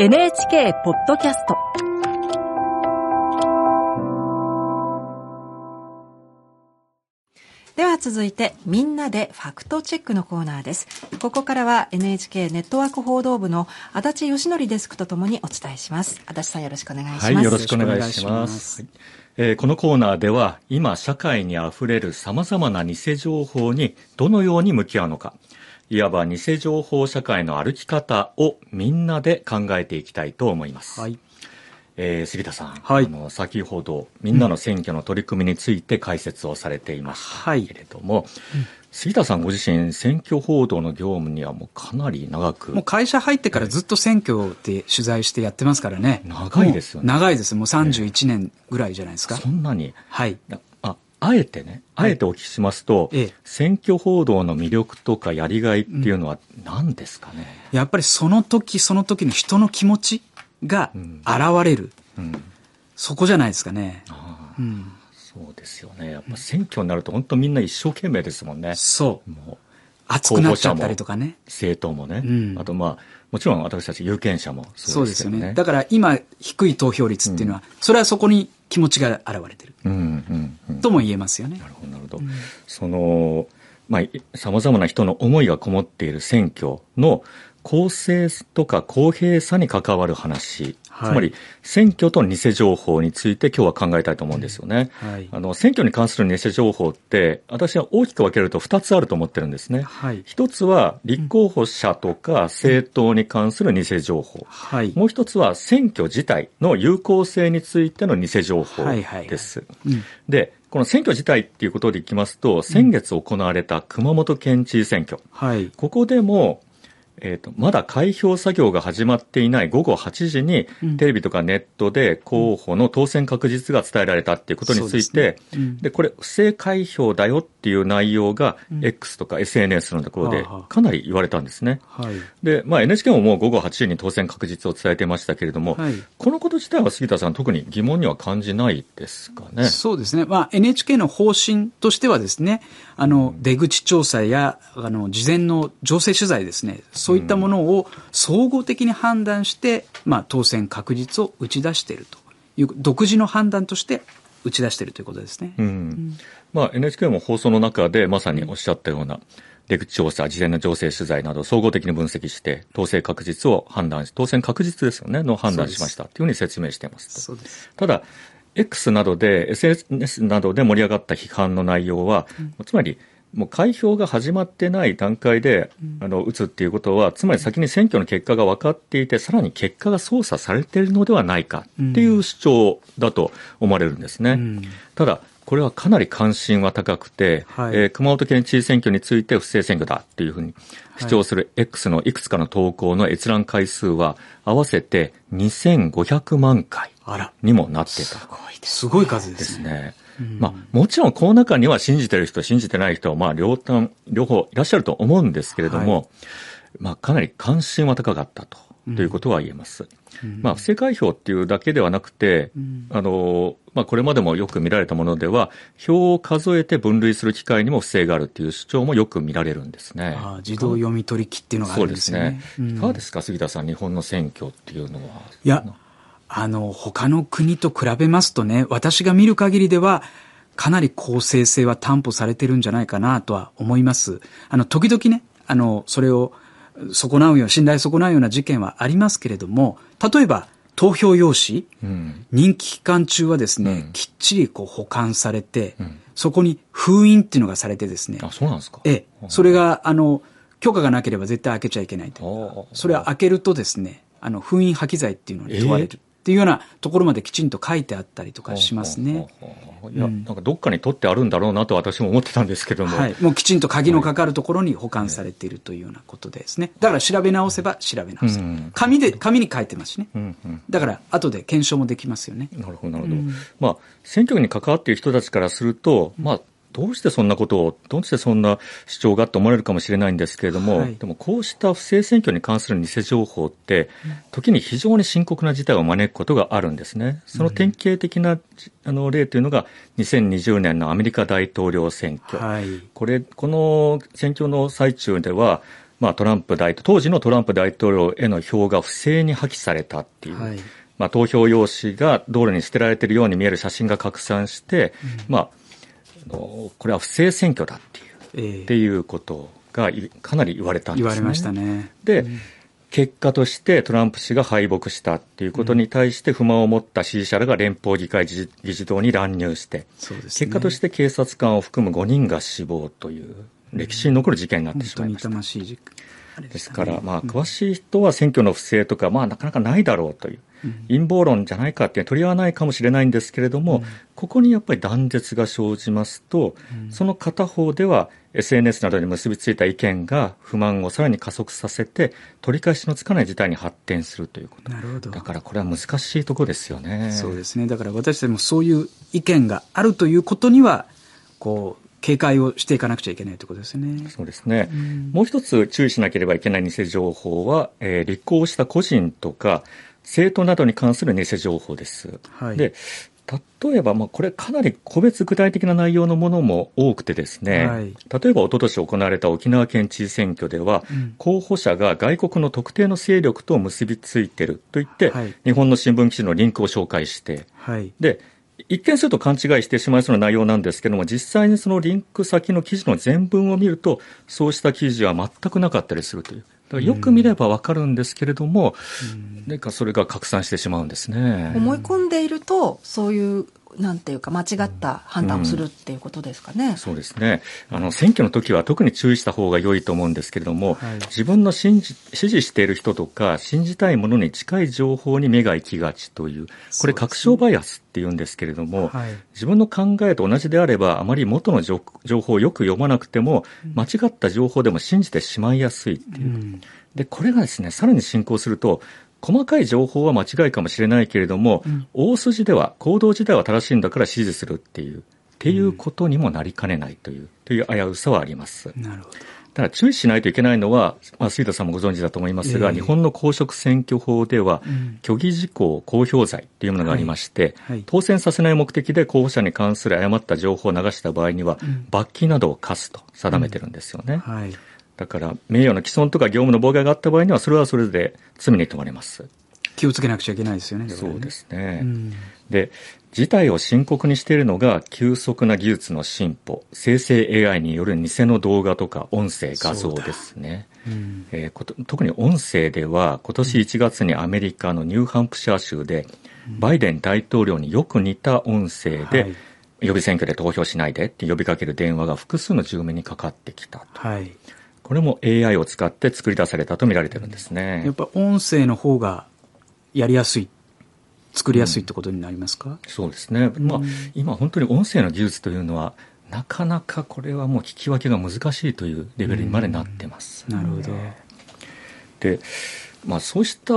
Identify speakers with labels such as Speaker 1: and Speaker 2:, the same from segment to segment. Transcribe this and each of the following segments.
Speaker 1: NHK ポッドキャスト。
Speaker 2: では続いてみんなでファクトチェックのコーナーです。ここからは NHK ネットワーク報道部の足立義則デスクとともにお伝えします。足立さんよろしくお願いします、
Speaker 3: はい、よろしくお願いします。えー、このコーナーでは今社会にあふれる様々な偽情報にどのように向き合うのかいわば偽情報社会の歩き方をみんなで考えていきたいと思います。はい。えー、杉田さん、はい、あの先ほどみんなの選挙の取り組みについて解説をされていましたけれども、はいうん、杉田さんご自身選挙報道の業務にはもうかなり長く。
Speaker 4: もう会社入ってからずっと選挙で取材してやってますからね。
Speaker 3: 長いですよね。
Speaker 4: 長いです。もう31年ぐらいじゃないですか、
Speaker 3: そんなに。はいあえてね、あえてお聞きしますと、はい、選挙報道の魅力とかやりがいっていうのは何ですかね、
Speaker 4: うん、やっぱりその時その時の人の気持ちが現れる、うん、そこじゃないですかね。
Speaker 3: うん、そうですよね。やっぱ選挙になると本当みんな一生懸命ですもんね。
Speaker 4: そう。もう熱くなっちゃったりとかね。
Speaker 3: 政党もね。あとまあ、もちろん私たち有権者も
Speaker 4: そうですよね。だから今低い投票率っていうのは、それはそこに気持ちが現れてる。うんうんうん、とも言えますよね。
Speaker 3: なるほど、なるほど。うん、その、まあ、様々な人の思いがこもっている選挙の公正とか公平さに関わる話つまり選挙と偽情報について今日は考えたいと思うんですよね。はい、あの選挙に関する偽情報って私は大きく分けると2つあると思ってるんですね。はい、1つは立候補者とか政党に関する偽情報。はい、もう1つは選挙自体の有効性についての偽情報です。でこの選挙自体っていうことでいきますと、先月行われた熊本県知事選挙。はい、ここでも、えーと、まだ開票作業が始まっていない午後8時に、うん、テレビとかネットで候補の当選確実が伝えられたっていうことについて、で、ね。うん、これ、不正開票だよっていう内容が、X とか SNS のところでかなり言われたんですね。はい、で、まあ、NHK ももう午後8時に当選確実を伝えてましたけれども、はい、このこと自体は杉田さん、特に疑問には感じないですかね？
Speaker 4: そうですね。まあ、NHK の方針としてはですね、あの、出口調査や、あの、事前の情勢取材ですね、そういったものを総合的に判断して、まあ、当選確実を打ち出しているという、独自の判断として打ち出しているということですね。うん。
Speaker 3: まあ、NHK も放送の中でまさにおっしゃったような、出口調査、事前の情勢取材など総合的に分析して、当選確実を判断し、当選確実ですよね、の判断しましたというふうに説明していますそうですただ、X などで、SNS などで盛り上がった批判の内容は、うん、つまり、もう開票が始まってない段階で、あの打つっていうことは、つまり先に選挙の結果が分かっていて、さらに結果が操作されているのではないかっていう主張だと思われるんですね。うん、ただ、これはかなり関心は高くて、はい、えー、熊本県知事選挙について不正選挙だっていうふうに主張する X のいくつかの投稿の閲覧回数は合わせて2500万回にもなってた。す
Speaker 4: ごい。すごい数ですね。
Speaker 3: まあ、もちろんこの中には信じてる人、信じてない人、まあ、両端、両方いらっしゃると思うんですけれども、はい、まあ、かなり関心は高かったと、ということは言えます。うん、まあ、不正開票っていうだけではなくて、うん、あの、まあ、これまでもよく見られたものでは、票を数えて分類する機会にも不正があるっていう主張もよく見られるんですね。あ
Speaker 4: 自動読み取り機っていうのがあるんですね。そうです
Speaker 3: ね。いかがですか、杉田さん、日本の選挙っていうのは。
Speaker 4: いや、あの、他の国と比べますとね、私が見る限りでは、かなり公正性は担保されてるんじゃないかなとは思います。あの、時々ね、あの、それを損なうような、信頼損なうような事件はありますけれども、例えば、投票用紙、うん、任期期間中はですね、うん、きっちりこう保管されて、うん、そこに封印っていうのがされてですね。
Speaker 3: あ、そうなんですか？
Speaker 4: ええ。それが、あの、許可がなければ絶対開けちゃいけないと。それは開けるとですね、あの、封印破棄罪っていうのに問われる。っていうようなところまできちんと書いてあったりとかしますね。
Speaker 3: いや、なんかどっかに取ってあるんだろうなと私も思ってたんですけども。はい。
Speaker 4: もうきちんと鍵のかかるところに保管されているというようなことですね。だから調べ直せば調べ直せる。紙で、紙に書いてますしね。うんうん、だから後で検証もできますよね。
Speaker 3: なるほど、なるほど。うん、まあ、選挙に関わっている人たちからすると、まあ、どうしてそんなことを、どうしてそんな主張がと思われるかもしれないんですけれども、はい、でもこうした不正選挙に関する偽情報って、時に非常に深刻な事態を招くことがあるんですね。その典型的な、あの例というのが、2020年のアメリカ大統領選挙。はい、これ、この選挙の最中では、まあ、トランプ大当時のトランプ大統領への票が不正に破棄されたっていう、はい、まあ、投票用紙が道路に捨てられているように見える写真が拡散して、うん、まあ、これは不正選挙だっていう、えー、っていうことがかなり言われたんですね。
Speaker 4: 言われましたね。
Speaker 3: で、うん結果としてトランプ氏が敗北したっていうことに対して不満を持った支持者らが連邦議会議事堂に乱入して、ね、結果として警察官を含む5人が死亡という歴史に残る事件になってしまいました。
Speaker 4: ましい
Speaker 3: ですから、まあ、詳しい人は選挙の不正とか、まあ、なかなかないだろうという、陰謀論じゃないかって取り合わないかもしれないんですけれども、ここにやっぱり断絶が生じますと、その片方では SNS などに結びついた意見が不満をさらに加速させて、取り返しのつかない事態に発展するということ。なるほど。だからこれは難しいところですよね。
Speaker 4: そうですね。だから私たちもそういう意見があるということには、こう、警戒をしていかなくちゃいけないということですね。
Speaker 3: そうですね。うん、もう一つ注意しなければいけない偽情報は、えー、立候補した個人とか政党などに関する偽情報です。はい、で、例えば、まあ、これかなり個別具体的な内容のものも多くてですね、はい、例えば一昨年行われた沖縄県知事選挙では、うん、候補者が外国の特定の勢力と結びついていると言って、はい、日本の新聞記事のリンクを紹介して、はい、で、一見すると勘違いしてしまいそうな内容なんですけども、実際にそのリンク先の記事の全文を見ると、そうした記事は全くなかったりするという。よく見ればわかるんですけれども、うん、なんかそれが拡散してしまうんですね。
Speaker 2: 思い込んでいると、そういうなんていうか間違った判断をするっていうことですかね。うん、
Speaker 3: そうですね。あの選挙の時は特に注意した方が良いと思うんですけれども、はい、自分の信じ支持している人とか信じたいものに近い情報に目が行きがちという、これ確証バイアスって言うんですけれども、はい、自分の考えと同じであればあまり元の情報をよく読まなくても、間違った情報でも信じてしまいやすいっていう。うん、でこれがですねさらに進行すると細かい情報は間違いかもしれないけれども、うん、大筋では行動自体は正しいんだから支持するっていうっていうことにもなりかねないという、という危うさはあります。なるほど。ただ注意しないといけないのは、まあ、杉田さんもご存知だと思いますが、えー、日本の公職選挙法では、うん、虚偽事項公表罪というものがありまして、はいはい、当選させない目的で候補者に関する誤った情報を流した場合には、うん、罰金などを課すと定めてるんですよね。うん。はい、だから、名誉の毀損とか業務の妨害があった場合には、それはそれで罪に問われます。
Speaker 4: 気をつけなくちゃいけないですよね。ね
Speaker 3: そうですね。うん、で、事態を深刻にしているのが急速な技術の進歩、生成 AI による偽の動画とか音声、画像ですね。うんえー、特に音声では今年1月にアメリカのニューハンプシャー州で、バイデン大統領によく似た音声で、はい予備選挙で投票しないでって呼びかける電話が複数の住民にかかってきたはい、これも AI を使って作り出されたと見られてるんですね。
Speaker 4: やっぱ音声の方がやりやすい作りやすいってことになりますか、うん、
Speaker 3: そうですね、まあ、今本当に音声の技術というのはなかなかこれはもう聞き分けが難しいというレベルにまでなってます、
Speaker 4: うん、なるほど。
Speaker 3: で、まあ、そうした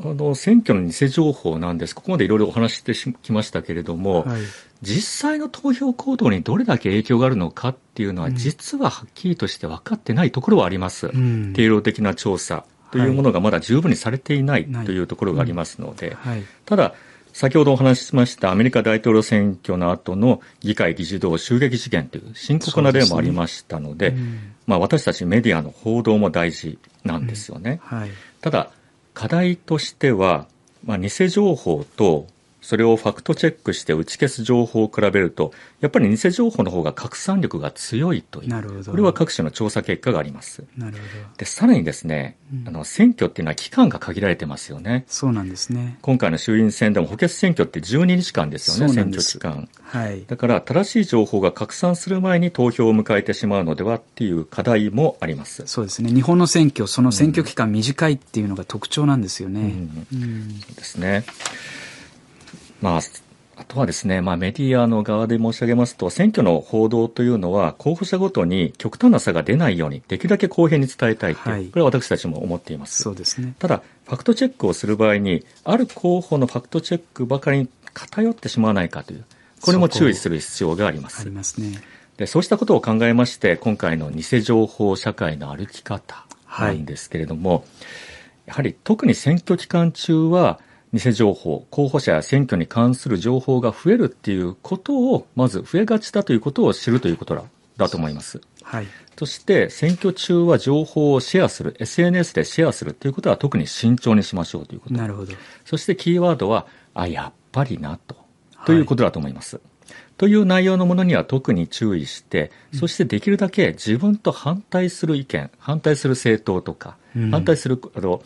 Speaker 3: あの選挙の偽情報なんです。ここまでいろいろお話してきましたけれども、はい、実際の投票行動にどれだけ影響があるのかっていうのは、実ははっきりとして分かってないところはあります、うん、定量的な調査というものがまだ十分にされていないというところがありますので、ただ、先ほどお話ししましたアメリカ大統領選挙の後の議会議事堂襲撃事件という深刻な例もありましたので、でねうん、まあ、私たちメディアの報道も大事なんですよね。うん。はい、ただ、課題としては、まあ、偽情報とそれをファクトチェックして打ち消す情報を比べると、やっぱり偽情報の方が拡散力が強いという、これは各種の調査結果があります。なるほどでさらにですね、うん、あの選挙っていうのは期間が限られてますよね。
Speaker 4: そうなんですね。
Speaker 3: 今回の衆院選でも補欠選挙って12日間ですよね、選挙期間。はい、だから正しい情報が拡散する前に投票を迎えてしまうのではっていう課題もあります。
Speaker 4: そうですね。日本の選挙、その選挙期間短いっていうのが特徴なんですよね。うん、
Speaker 3: うん、そうですね。まあ、あとはですね、まあ、メディアの側で申し上げますと、選挙の報道というのは、候補者ごとに極端な差が出ないように、できるだけ公平に伝えたいという、はい、これは私たちも思っています。
Speaker 4: そうですね。
Speaker 3: ただ、ファクトチェックをする場合に、ある候補のファクトチェックばかりに偏ってしまわないかという、これも注意する必要があります。
Speaker 4: ありますね。
Speaker 3: で、そうしたことを考えまして、今回の偽情報社会の歩き方なんですけれども、はい、やはり特に選挙期間中は、偽情報、候補者や選挙に関する情報が増えるっていうことを、まず増えがちだということを知るということだだと思います。
Speaker 4: はい。
Speaker 3: そして選挙中は情報をシェアする、SNS でシェアするということは特に慎重にしましょうということ。
Speaker 4: なるほど。
Speaker 3: そしてキーワードは、あ、やっぱりなと、ということだと思います。という内容のものには特に注意して、そしてできるだけ自分と反対する意見、反対する政党とか、
Speaker 4: うん
Speaker 3: 反対するあの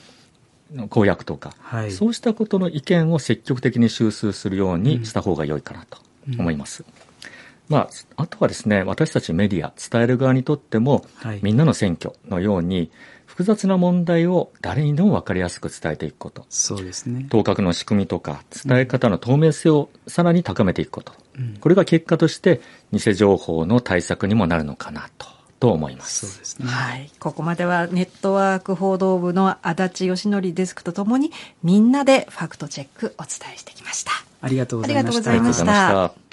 Speaker 3: 公約とか、
Speaker 4: はい。
Speaker 3: そうしたことの意見を積極的に収集するようにした方が良いかなと思います。まあ、あとはですね、私たちメディア、伝える側にとっても、
Speaker 4: はい。
Speaker 3: みんなの選挙のように、複雑な問題を誰にでも分かりやすく伝えていくこと。
Speaker 4: そうですね。
Speaker 3: 当確の仕組みとか伝え方の透明性をさらに高めていくこと、
Speaker 4: うん。
Speaker 3: これが結果として偽情報の対策にもなるのかなとと思います。
Speaker 4: そうですね。
Speaker 2: はい。ここまではネットワーク報道部の足立義則デスクとともにみんなでファクトチェックお伝えしてきました。
Speaker 4: ありがとうございました。
Speaker 2: ありがとうございました
Speaker 3: ありがとうございました。